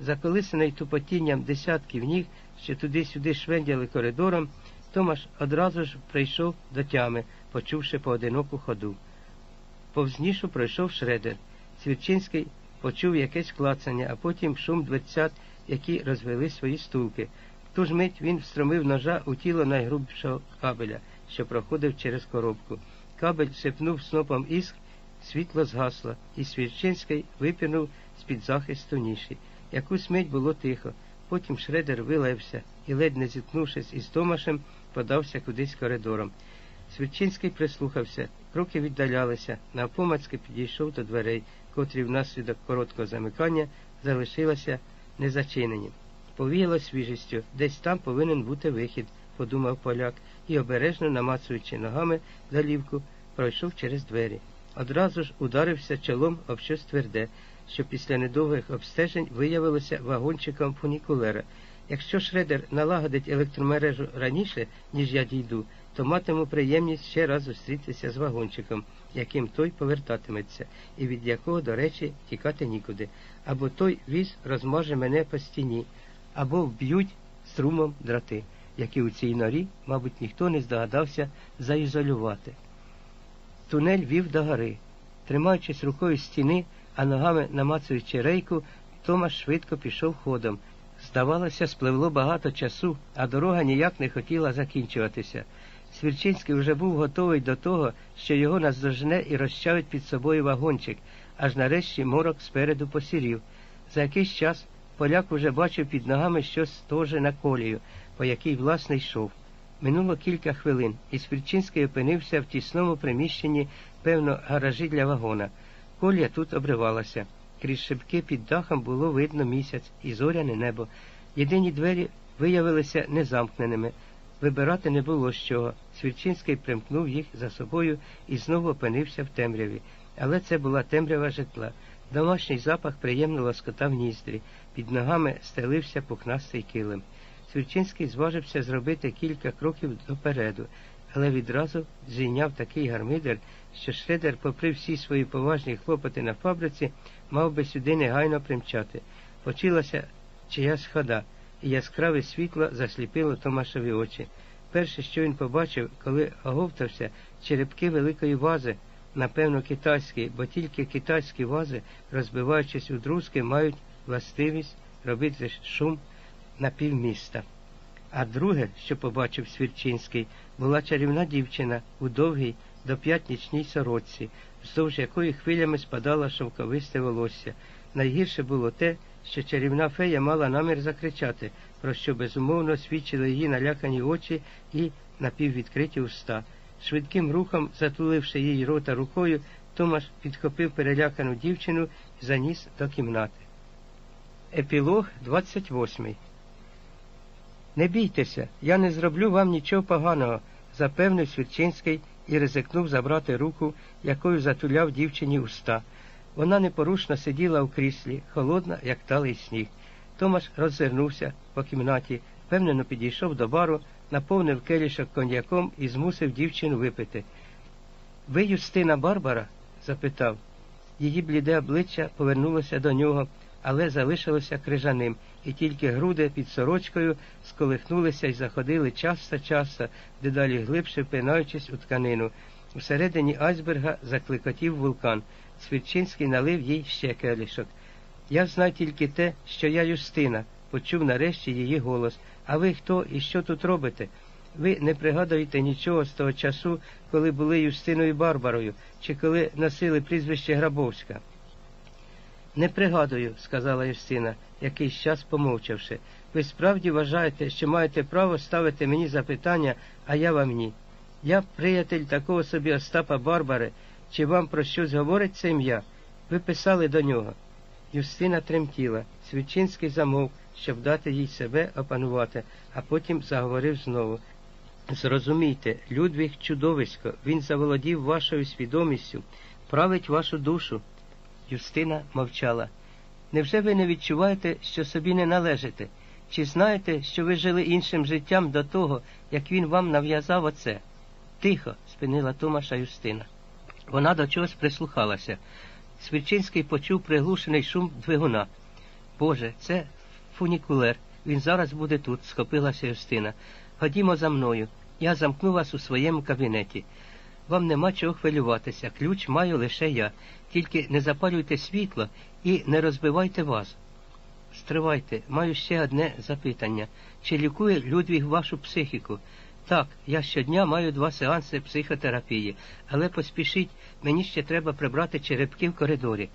Заколисаний тупотінням десятків ніг, що туди-сюди швендяли коридором, Томаш одразу ж прийшов до тями, почувши поодиноку ходу. Повз нішу пройшов шредер. Свірчинський почув якесь клацання, а потім шум дверцят, які розвели свої стулки. В ту ж мить він встромив ножа у тіло найгрубшого кабеля, що проходив через коробку. Кабель сипнув снопом іскр, світло згасло, і Свірчинський випірнув з-під захисту ніші. Якусь мить було тихо. Потім Шредер вилаявся і, ледь не зіткнувшись із Томашем, подався кудись коридором. Свідчинський прислухався, кроки віддалялися, навпомацьки підійшов до дверей, котрі внаслідок короткого замикання залишилися незачинені. Повіяло свіжістю, десь там повинен бути вихід, подумав поляк, і, обережно намацуючи ногами залівку, пройшов через двері. Одразу ж ударився чолом об щось тверде, що після недовгих обстежень виявилося вагончиком фунікулера. Якщо Шредер налагодить електромережу раніше, ніж я дійду, то матиму приємність ще раз зустрітися з вагончиком, яким той повертатиметься, і від якого, до речі, тікати нікуди. Або той віз розможе мене по стіні, або вб'ють струмом драти, які у цій норі, мабуть, ніхто не здогадався заізолювати. Тунель вів до гори. Тримаючись рукою стіни, а ногами намацуючи рейку, Томаш швидко пішов ходом. Здавалося, спливло багато часу, а дорога ніяк не хотіла закінчуватися. Свірчинський вже був готовий до того, що його наздожне і розчавить під собою вагончик, аж нарешті морок спереду посірів. За якийсь час поляк уже бачив під ногами щось схоже на колію, по якій власне йшов. Минуло кілька хвилин, і Свірчинський опинився в тісному приміщенні, певно, гаражі для вагона. Колія тут обривалася. Крізь шибки під дахом було видно місяць і зоряне небо. Єдині двері виявилися незамкненими. Вибирати не було з чого. Свірчинський примкнув їх за собою і знову опинився в темряві. Але це була темрява житла. Домашній запах приємно лоскотав ніздрі. Під ногами стелився пухнастий килим. Свірчинський зважився зробити кілька кроків допереду, але відразу зійняв такий гармидер, що Шредер, попри всі свої поважні хлопоти на фабриці, мав би сюди негайно примчати. Почалася чиясь хода, і яскраве світло засліпило Томашові очі. Перше, що він побачив, коли оговтався черепки великої вази, напевно, китайські, бо тільки китайські вази, розбиваючись у друзки, мають властивість робити шум на півміста. А друге, що побачив Свірчинський, була чарівна дівчина у довгій до п'ятнічній сорочці, вздовж якої хвилями спадало шовковисте волосся. Найгірше було те, що чарівна фея мала намір закричати, про що безумовно свідчили її налякані очі і напіввідкриті уста. Швидким рухом, затуливши її рота рукою, Томаш підхопив перелякану дівчину і заніс до кімнати. Епілог 28 Не бійтеся, я не зроблю вам нічого поганого, запевнив Свірчинський і ризикнув забрати руку, якою затуляв дівчині уста. Вона непорушно сиділа у кріслі, холодна, як талий сніг. Томаш роззирнувся по кімнаті, впевнено підійшов до бару, наповнив келішок коньяком і змусив дівчину випити. Ви Юстина Барбара? запитав. Її бліде обличчя повернулося до нього, але залишилося крижаним, і тільки груди під сорочкою сколихнулися і заходили часто-часто, дедалі глибше впинаючись у тканину. Всередині айсберга закликотів вулкан. Свідчинський налив їй ще келішок. Я знаю тільки те, що я Юстина, почув нарешті її голос. А ви хто і що тут робите? Ви не пригадуєте нічого з того часу, коли були Юстиною Барбарою, чи коли носили прізвище Грабовська. Не пригадую, сказала Юстина, якийсь час помовчавши. Ви справді вважаєте, що маєте право ставити мені запитання, а я вам ні. Я приятель такого собі Остапа Барбари, чи вам про щось говорить це ім'я? Ви писали до нього. Юстина тремтіла. Свідчинський замовк, щоб дати їй себе опанувати, а потім заговорив знову. Зрозумійте, Людвіг чудовисько, він заволодів вашою свідомістю, править вашу душу. Юстина мовчала. Невже ви не відчуваєте, що собі не належите? Чи знаєте, що ви жили іншим життям до того, як він вам нав'язав оце? Тихо, спинила Томаша Юстина. Вона до чогось прислухалася. Свідчинський почув приглушений шум двигуна. Боже, це фунікулер. Він зараз буде тут, схопилася Юстина. Ходімо за мною. Я замкну вас у своєму кабінеті. Вам нема чого хвилюватися. Ключ маю лише я. Тільки не запалюйте світло і не розбивайте вас. Стривайте, маю ще одне запитання. Чи лікує Людвіг вашу психіку? Так, я щодня маю два сеанси психотерапії, але поспішіть, мені ще треба прибрати черепки в коридорі.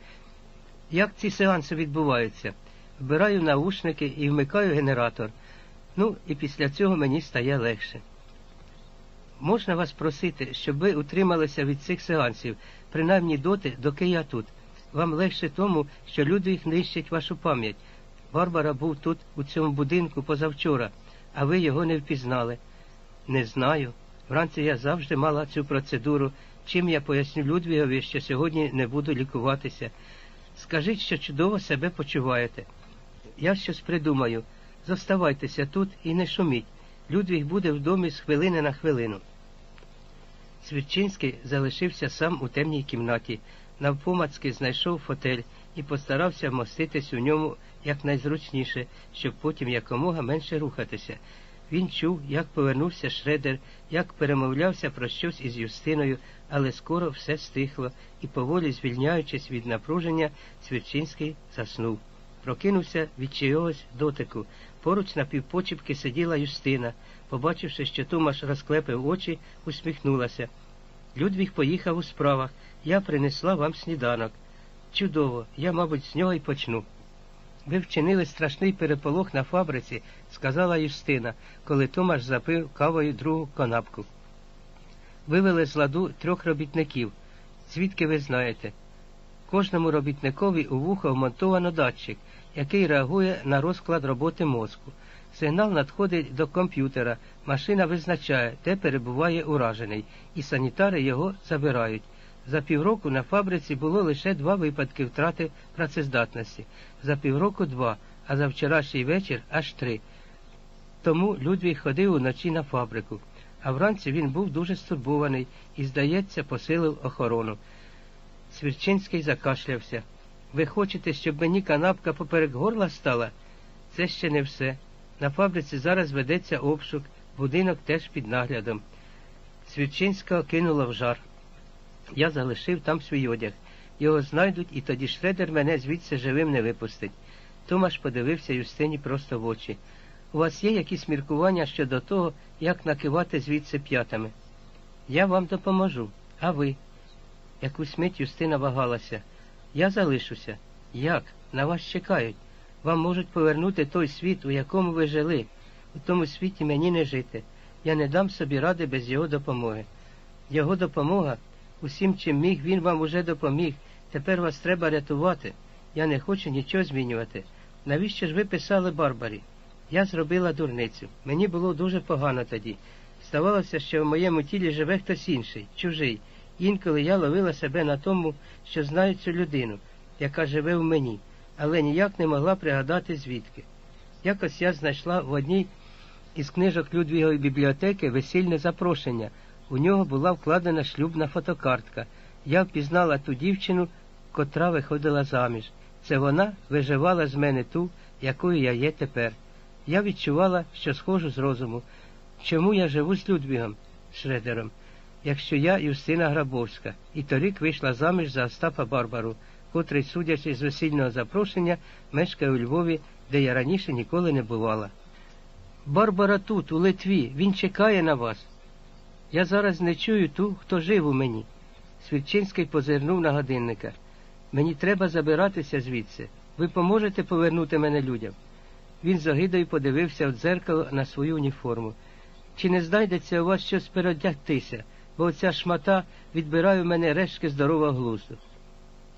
Як ці сеанси відбуваються? Вбираю наушники і вмикаю генератор. Ну, і після цього мені стає легше. Можна вас просити, щоб ви утрималися від цих сеансів, принаймні доти, доки я тут. Вам легше тому, що Людвіг нищить вашу пам'ять. Барбара був тут, у цьому будинку, позавчора, а ви його не впізнали. Не знаю. Вранці я завжди мала цю процедуру, чим я поясню Людвігові, що сьогодні не буду лікуватися. Скажіть, що чудово себе почуваєте. Я щось придумаю. Зоставайтеся тут і не шуміть. Людвіг буде в домі з хвилини на хвилину. Свідчинський залишився сам у темній кімнаті, навпомацьки знайшов фотель і постарався вмоститись у ньому якнайзручніше, щоб потім якомога менше рухатися. Він чув, як повернувся Шредер, як перемовлявся про щось із Юстиною, але скоро все стихло, і, поволі звільняючись від напруження, Свідчинський заснув. Прокинувся від чогось дотику. Поруч на півпочіпки сиділа Юстина. Побачивши, що Томаш розклепив очі, усміхнулася. Людвіг поїхав у справах. Я принесла вам сніданок. Чудово, я, мабуть, з нього й почну. Ви вчинили страшний переполох на фабриці, сказала Юстина, коли Томаш запив кавою другу канапку. Вивели з ладу трьох робітників. Звідки ви знаєте? Кожному робітникові у вухо вмонтовано датчик, який реагує на розклад роботи мозку. Сигнал надходить до комп'ютера, машина визначає, де перебуває уражений, і санітари його забирають. За півроку на фабриці було лише два випадки втрати працездатності, за півроку два, а за вчорашній вечір аж три. Тому Людвіг ходив уночі на фабрику, а вранці він був дуже стурбований і, здається, посилив охорону. Свірчинський закашлявся. Ви хочете, щоб мені канапка поперек горла стала? Це ще не все. На фабриці зараз ведеться обшук, будинок теж під наглядом. Свірчинського кинуло в жар. Я залишив там свій одяг. Його знайдуть, і тоді Шредер мене звідси живим не випустить. Томаш подивився Юстині просто в очі. У вас є якісь міркування щодо того, як накивати звідси п'ятами? Я вам допоможу, а ви? Якусь мить Юстина вагалася. Я залишуся. Як? На вас чекають. Вам можуть повернути той світ, у якому ви жили. У тому світі мені не жити. Я не дам собі ради без його допомоги. Його допомога, усім, чим міг, він вам уже допоміг. Тепер вас треба рятувати. Я не хочу нічого змінювати. Навіщо ж ви писали Барбарі? Я зробила дурницю. Мені було дуже погано тоді. Здавалося, що в моєму тілі живе хтось інший, чужий. Інколи я ловила себе на тому, що знаю цю людину, яка живе в мені, але ніяк не могла пригадати звідки. Якось я знайшла в одній із книжок Людвігової бібліотеки весільне запрошення. У нього була вкладена шлюбна фотокартка. Я впізнала ту дівчину, котра виходила заміж. Це вона виживала з мене ту, якою я є тепер. Я відчувала, що схожу з розуму. Чому я живу з Людвігом Шредером? Якщо я Юстина Грабовська, і торік вийшла заміж за Остапа Барбару, котрий, судячи з весільного запрошення, мешкає у Львові, де я раніше ніколи не бувала. Барбара тут, у Литві, він чекає на вас. Я зараз не чую ту, хто жив у мені. Свідчинський позирнув на годинника. Мені треба забиратися звідси. Ви поможете повернути мене людям. Він з огидою подивився в дзеркало на свою уніформу. Чи не знайдеться у вас щось переодягтися, бо оця шмата відбирає в мене рештки здорового глузду.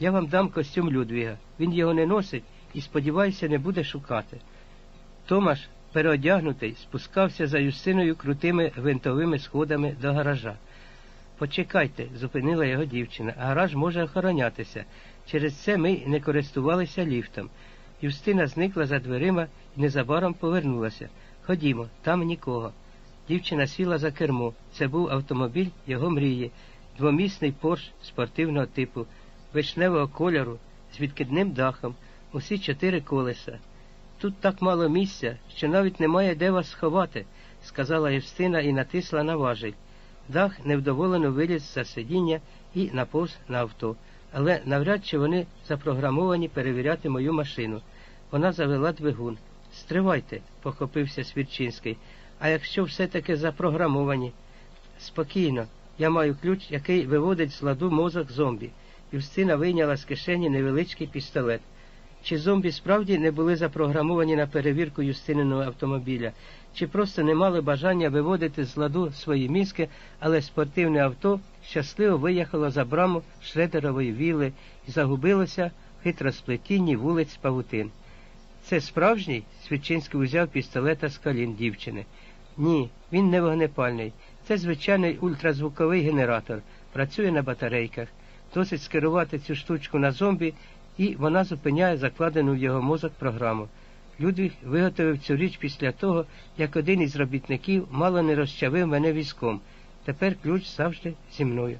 Я вам дам костюм Людвіга. Він його не носить і, сподіваюся, не буде шукати. Томаш, переодягнутий, спускався за Юстиною крутими винтовими сходами до гаража. Почекайте, зупинила його дівчина, гараж може охоронятися. Через це ми не користувалися ліфтом. Юстина зникла за дверима і незабаром повернулася. Ходімо, там нікого. Дівчина сіла за кермо. Це був автомобіль його мрії, двомісний порш спортивного типу, вишневого кольору, з відкидним дахом. усі чотири колеса. Тут так мало місця, що навіть немає де вас сховати, сказала Євстина і натисла на важіль. Дах невдоволено виліз за сидіння і наповз на авто, але навряд чи вони запрограмовані перевіряти мою машину. Вона завела двигун. Стривайте, похопився Свірчинський. А якщо все-таки запрограмовані? Спокійно, я маю ключ, який виводить з ладу мозок зомбі. Юстина вийняла з кишені невеличкий пістолет. Чи зомбі справді не були запрограмовані на перевірку Юстининого автомобіля, чи просто не мали бажання виводити з ладу свої мізки, але спортивне авто щасливо виїхало за браму Шредерової віли і загубилося в хитросплетінні вулиць Павутин. Це справжній? Свідчинський узяв пістолета з колін дівчини. Ні, він не вогнепальний. Це звичайний ультразвуковий генератор, працює на батарейках. Досить скерувати цю штучку на зомбі, і вона зупиняє закладену в його мозок програму. Людвіг виготовив цю річ після того, як один із робітників мало не розчавив мене візком. Тепер ключ завжди зі мною.